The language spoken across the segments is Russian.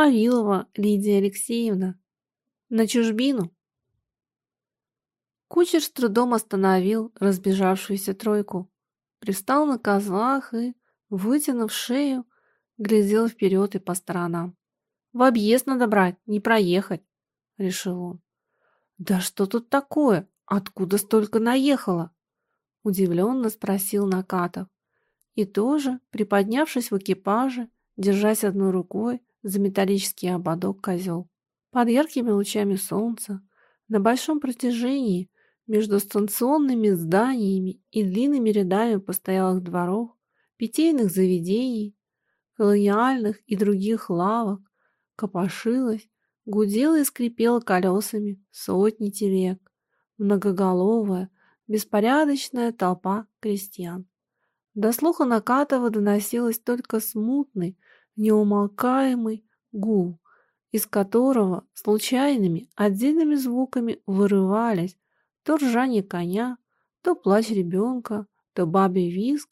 Авилова Лидия Алексеевна. На чужбину. Кучер с трудом остановил разбежавшуюся тройку, пристал на козлах и, вытянув шею, глядел вперед и по сторонам. «В объезд надо брать, не проехать», — решил он. «Да что тут такое? Откуда столько наехало?» — удивленно спросил Накатов. И тоже, приподнявшись в экипаже, держась одной рукой за металлический ободок козел. Под яркими лучами солнца, на большом протяжении между станционными зданиями и длинными рядами постоялых дворов, питейных заведений, колониальных и других лавок, копошилась, гудела и скрипела колесами сотни телег, многоголовая, беспорядочная толпа крестьян. До слуха Накатова доносилось только смутный, неумолкаемый гул, из которого случайными отдельными звуками вырывались то ржание коня, то плач ребенка, то бабий визг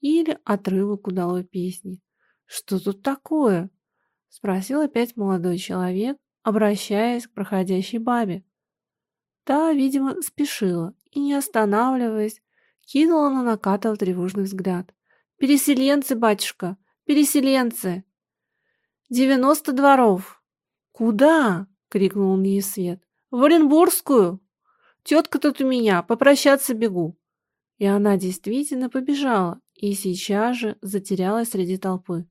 или отрывок удалой песни. «Что тут такое?» — спросил опять молодой человек, обращаясь к проходящей бабе. Та, видимо, спешила и, не останавливаясь, кинула на Накатова тревожный взгляд. «Переселенцы, батюшка, переселенцы!» «Девяносто дворов!» «Куда?» — крикнул он ей свет. «В Оренбургскую!» Тетка тут у меня, попрощаться бегу. И она действительно побежала и сейчас же затерялась среди толпы.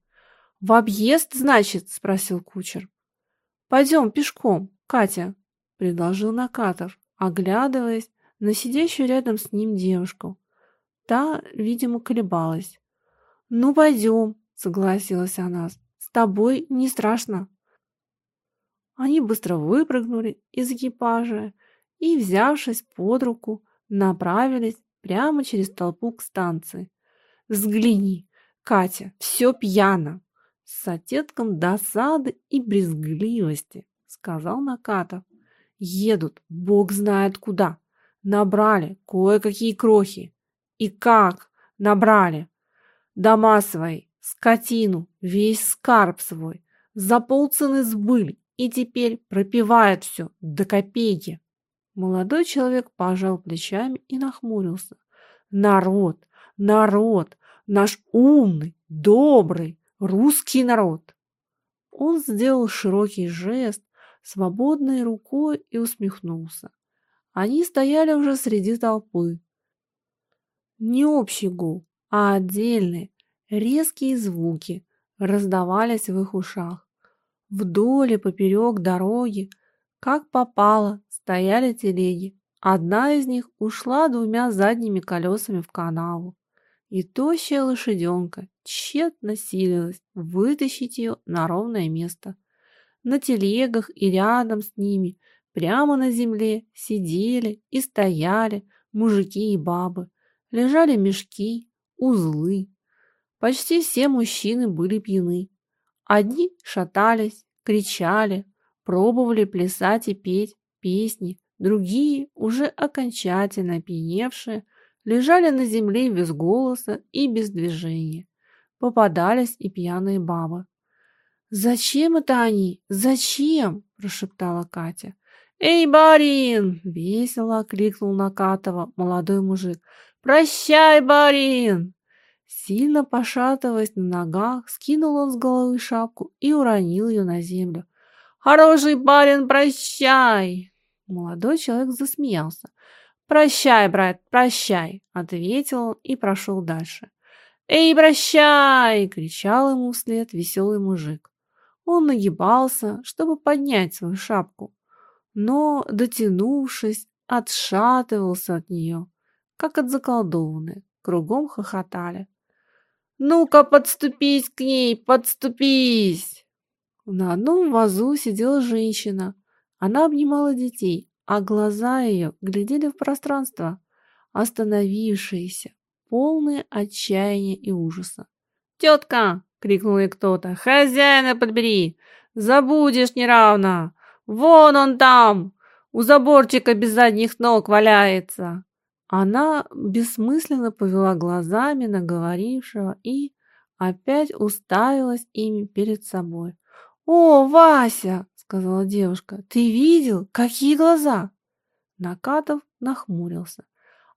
«В объезд, значит?» – спросил кучер. «Пойдем пешком, Катя», – предложил Накатов, оглядываясь на сидящую рядом с ним девушку. Та, видимо, колебалась. «Ну, пойдем», – согласилась она. «С тобой не страшно». Они быстро выпрыгнули из экипажа и, взявшись под руку, направились прямо через толпу к станции. «Взгляни, Катя, все пьяно!» С оттенком досады и брезгливости, сказал Накатов. «Едут, бог знает куда. Набрали кое-какие крохи. И как набрали? Дома свои, скотину, весь скарб свой. За полцены сбыли и теперь пропивают все до копейки. Молодой человек пожал плечами и нахмурился. Народ, народ, наш умный, добрый, русский народ. Он сделал широкий жест свободной рукой и усмехнулся. Они стояли уже среди толпы. Не общий гул, а отдельные, резкие звуки раздавались в их ушах. Вдоль и поперек дороги, как попало, стояли телеги. Одна из них ушла двумя задними колесами в канаву, и тощая лошаденка тщетно силилась вытащить ее на ровное место. На телегах и рядом с ними, прямо на земле, сидели и стояли мужики и бабы. Лежали мешки, узлы. Почти все мужчины были пьяны. Одни шатались, кричали, пробовали плясать и петь, песни, другие, уже окончательно опьяневшие, лежали на земле без голоса и без движения. Попадались и пьяные бабы. «Зачем это они? Зачем?» – прошептала Катя. «Эй, барин!» – весело окликнул Накатова молодой мужик. «Прощай, барин!» Сильно пошатываясь на ногах, скинул он с головы шапку и уронил ее на землю. «Хороший барин, прощай!» Молодой человек засмеялся. «Прощай, брат, прощай!» — ответил он и прошел дальше. «Эй, прощай!» — кричал ему вслед веселый мужик. Он нагибался, чтобы поднять свою шапку, но, дотянувшись, отшатывался от нее, как от заколдованной. Кругом хохотали. «Ну-ка, подступись к ней, подступись!» На одном вазу сидела женщина, она обнимала детей, а глаза ее глядели в пространство, остановившиеся, полные отчаяния и ужаса. «Тетка!» — крикнул ей кто-то. «Хозяина подбери! Забудешь неравно! Вон он там! У заборчика без задних ног валяется!» Она бессмысленно повела глазами на говорившего и опять уставилась ими перед собой. «О, Вася!» — сказала девушка. «Ты видел? Какие глаза!» Накатов нахмурился.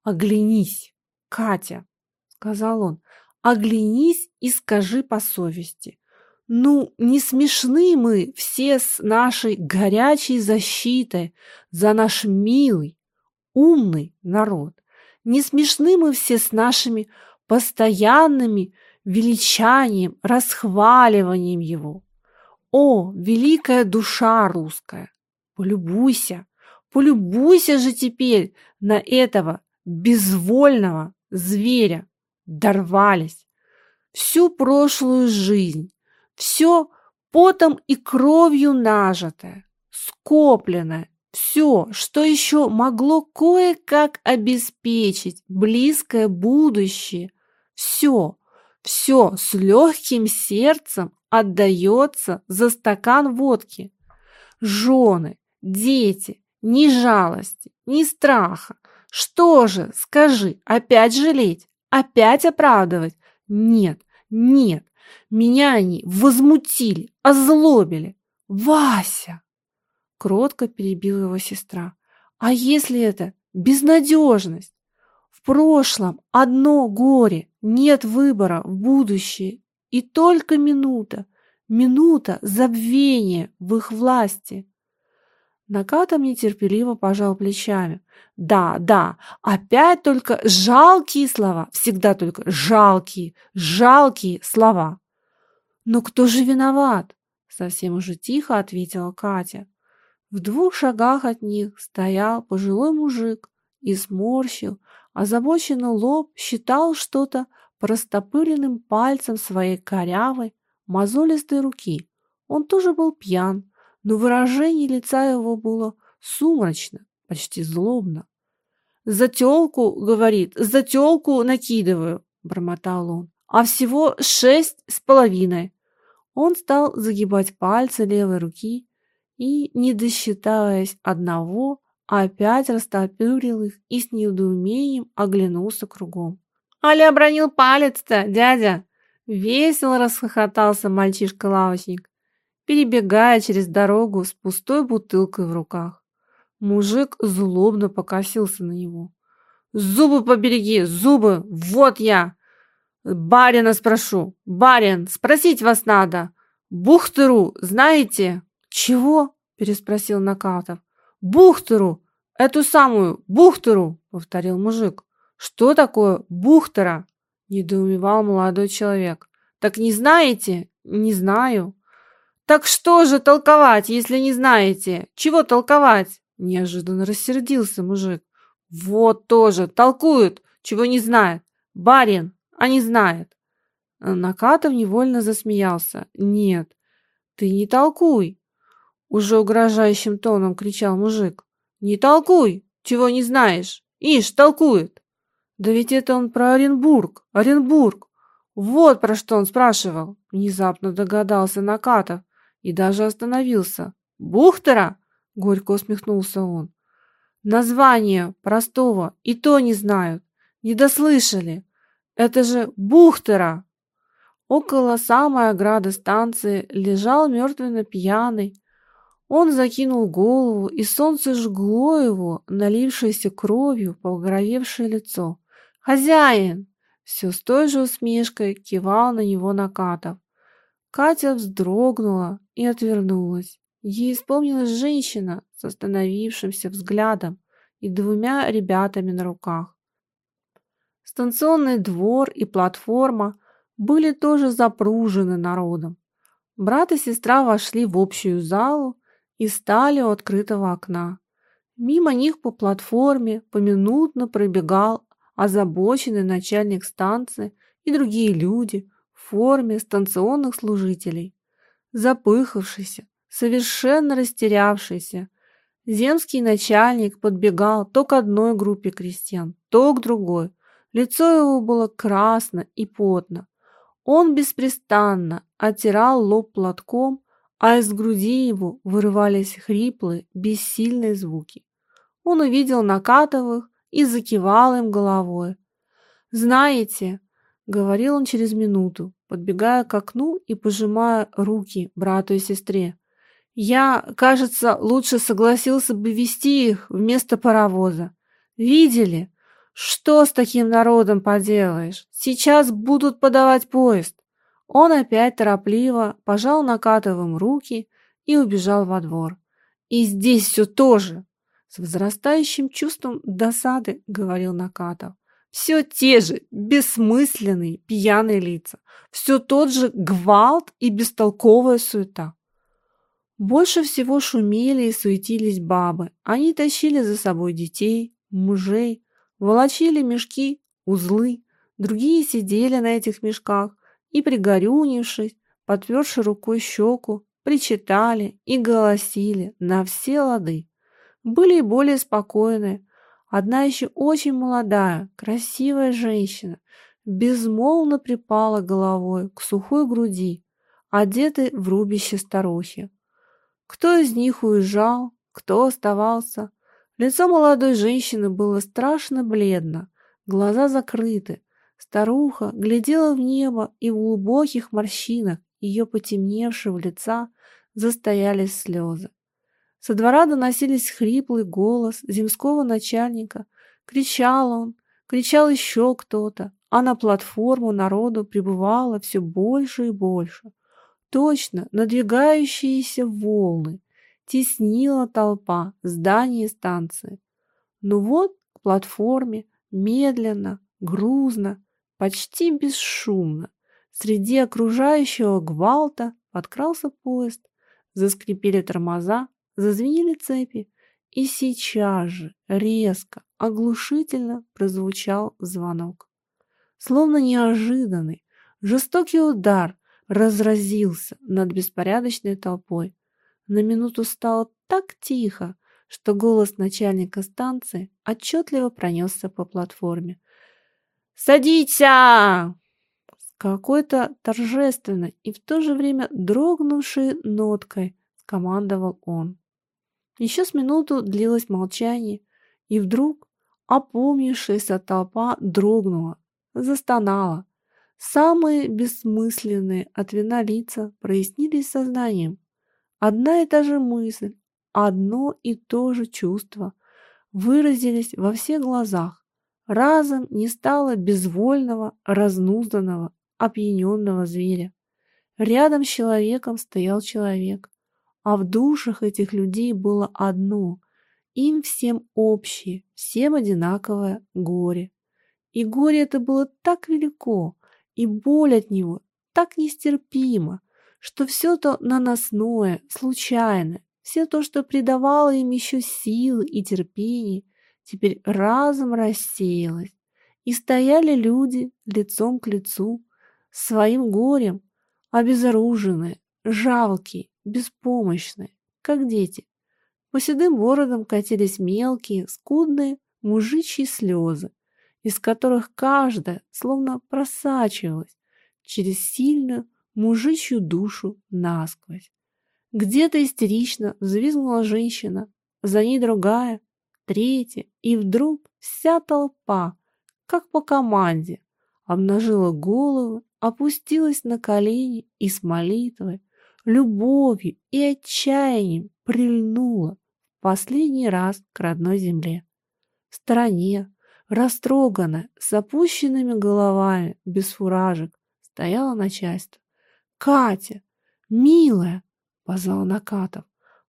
«Оглянись, Катя!» — сказал он. «Оглянись и скажи по совести. Ну, не смешны мы все с нашей горячей защитой за наш милый, умный народ. Не смешны мы все с нашими постоянными величанием, расхваливанием его. О, великая душа русская! Полюбуйся, полюбуйся же теперь на этого безвольного зверя. Дорвались. Всю прошлую жизнь, все потом и кровью нажитое, скопленное, все, что еще могло кое-как обеспечить близкое будущее, все, все с легким сердцем отдается за стакан водки. Жены, дети, ни жалости, ни страха. Что же, скажи, опять жалеть, опять оправдывать? Нет, нет, меня они возмутили, озлобили. Вася! Кротко перебила его сестра. А если это безнадежность? В прошлом одно горе, нет выбора в будущее. И только минута, минута забвения в их власти. Накатом нетерпеливо пожал плечами. Да, да, опять только жалкие слова, всегда только жалкие, жалкие слова. Но кто же виноват? Совсем уже тихо ответила Катя. В двух шагах от них стоял пожилой мужик и сморщил, озабоченный лоб, считал что-то простопыренным пальцем своей корявой, мозолистой руки. Он тоже был пьян, но выражение лица его было сумрачно, почти злобно. «За тёлку, — говорит, — за тёлку накидываю, — бормотал он, — а всего шесть с половиной». Он стал загибать пальцы левой руки, и, не досчитываясь одного, опять растопырил их и с недоумением оглянулся кругом. «Аля обронил палец-то, дядя!» Весело расхохотался мальчишка-лавочник, перебегая через дорогу с пустой бутылкой в руках. Мужик злобно покосился на него. «Зубы побереги, зубы! Вот я! Барина спрошу! Барин, спросить вас надо! Бухтеру знаете?» «Чего?» – переспросил Накатов. «Бухтеру! Эту самую Бухтеру!» – повторил мужик. «Что такое Бухтера?» – недоумевал молодой человек. «Так не знаете?» «Не знаю». «Так что же толковать, если не знаете? Чего толковать?» Неожиданно рассердился мужик. «Вот тоже, толкуют, чего не знает. Барин, а не знает». Накатов невольно засмеялся. «Нет, ты не толкуй. Уже угрожающим тоном кричал мужик. «Не толкуй! Чего не знаешь? Ишь, толкует!» «Да ведь это он про Оренбург! Оренбург! Вот про что он спрашивал!» Внезапно догадался Накатов и даже остановился. «Бухтера?» — горько усмехнулся он. «Название простого и то не знают. Не дослышали. Это же Бухтера!» Около самой ограды станции лежал мертвенно пьяный, он закинул голову, и солнце жгло его, налившееся кровью, побагровевшее лицо. «Хозяин!» Все с той же усмешкой кивал на него Накатов. Катя вздрогнула и отвернулась. Ей исполнилась женщина с остановившимся взглядом и двумя ребятами на руках. Станционный двор и платформа были тоже запружены народом. Брат и сестра вошли в общую залу, и стали у открытого окна. Мимо них по платформе поминутно пробегал озабоченный начальник станции и другие люди в форме станционных служителей. Запыхавшийся, совершенно растерявшийся, земский начальник подбегал то к одной группе крестьян, то к другой. Лицо его было красно и потно. Он беспрестанно оттирал лоб платком а из груди его вырывались хриплые, бессильные звуки. Он увидел Накатовых и закивал им головой. «Знаете, — говорил он через минуту, подбегая к окну и пожимая руки брату и сестре. «Я, кажется, лучше согласился бы вести их вместо паровоза. Видели? Что с таким народом поделаешь? Сейчас будут подавать поезд». Он опять торопливо пожал Накатовым руки и убежал во двор. «И здесь все тоже!» С возрастающим чувством досады говорил Накатов. Все те же бессмысленные пьяные лица, все тот же гвалт и бестолковая суета. Больше всего шумели и суетились бабы. Они тащили за собой детей, мужей, волочили мешки, узлы. Другие сидели на этих мешках и, пригорюнившись, подперши рукой щеку, причитали и голосили на все лады. Были и более спокойные, Одна еще очень молодая, красивая женщина безмолвно припала головой к сухой груди, одетой в рубище старухи. Кто из них уезжал, кто оставался. Лицо молодой женщины было страшно бледно, глаза закрыты. Старуха глядела в небо, и в глубоких морщинах ее потемневшего лица застоялись слезы. Со двора доносились хриплый голос земского начальника. Кричал он, кричал еще кто-то, а на платформу народу прибывало все больше и больше. Точно надвигающиеся волны теснила толпа здания станции. Ну вот к платформе медленно, грузно, почти бесшумно среди окружающего гвалта подкрался поезд. Заскрипели тормоза, Зазвенели цепи, и сейчас же резко, оглушительно прозвучал звонок. Словно неожиданный, жестокий удар разразился над беспорядочной толпой. На минуту стало так тихо, что голос начальника станции отчетливо пронесся по платформе. «Садиться!» С какой-то торжественной и в то же время дрогнувшей ноткой скомандовал он. Еще с минуту длилось молчание, и вдруг опомнившаяся толпа дрогнула, застонала. Самые бессмысленные от вина лица прояснились сознанием. Одна и та же мысль, одно и то же чувство выразились во всех глазах. Разом не стало безвольного, разнузданного, опьяненного зверя. Рядом с человеком стоял человек, а в душах этих людей было одно – им всем общее, всем одинаковое горе. И горе это было так велико, и боль от него так нестерпима, что все то наносное, случайное, все то, что придавало им еще силы и терпение, теперь разом рассеялось, и стояли люди лицом к лицу, своим горем, обезоруженные, жалкие, беспомощные, как дети. По седым бородам катились мелкие, скудные мужичьи слезы, из которых каждая словно просачивалась через сильную мужичью душу насквозь. Где-то истерично взвизгнула женщина, за ней другая, третья, и вдруг вся толпа, как по команде, обнажила головы, опустилась на колени и с молитвой любовью и отчаянием прильнула в последний раз к родной земле. В стороне, растроганная, с опущенными головами, без фуражек, стояло начальство. «Катя! Милая!» — позвал Накатов.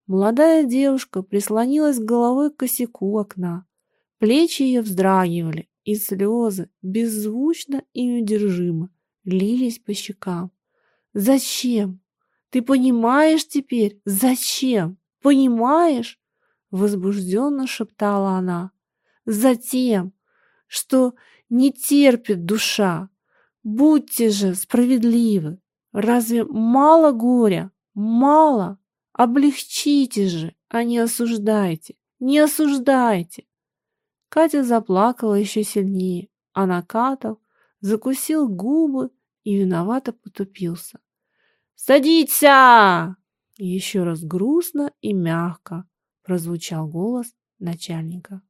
Молодая девушка прислонилась головой к косяку окна. Плечи ее вздрагивали, и слезы беззвучно и неудержимо лились по щекам. «Зачем? Ты понимаешь теперь, зачем? Понимаешь? Возбужденно шептала она. Затем, что не терпит душа. Будьте же справедливы. Разве мало горя? Мало? Облегчите же, а не осуждайте. Не осуждайте. Катя заплакала еще сильнее, а Накатов закусил губы и виновато потупился. «Садиться!» Еще раз грустно и мягко прозвучал голос начальника.